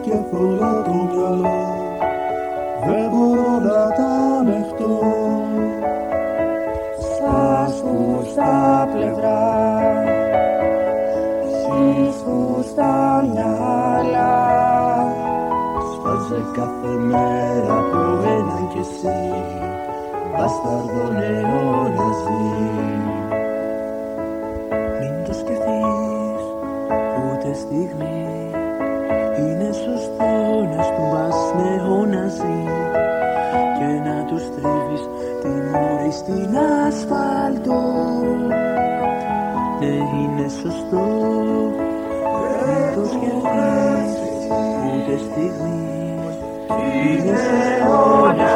και φορά το μυαλό. Δεν μπορώ να τα ανεχτώ. Στα στα πλευρά. Σύσκου στα μυαλά. Σπάσε κάθε μέρα από έναν κι εσύ. Μπασταρδο αιώνα ζει. Μην το σκεφτείς ούτε στιγμής. Είναι σωστό να σπουδάς νεοναζί Και να του τρίβεις την όρη στην ασφάλτο Ναι είναι σωστό Μην το σκεφτείς ούτε στιγμή Είναι αιώνας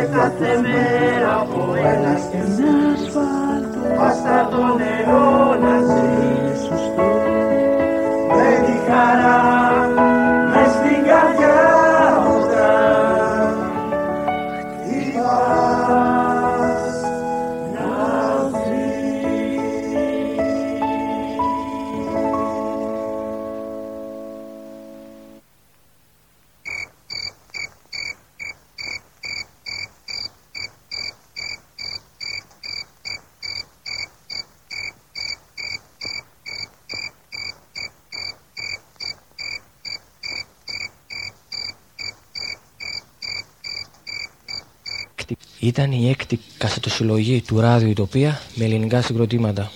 Σπάσε κάθε μέρα από ένα και Στην ασφάλτο Ήταν η έκτη κασετοσυλλογή του Ράδιο Ιτοπία με ελληνικά συγκροτήματα.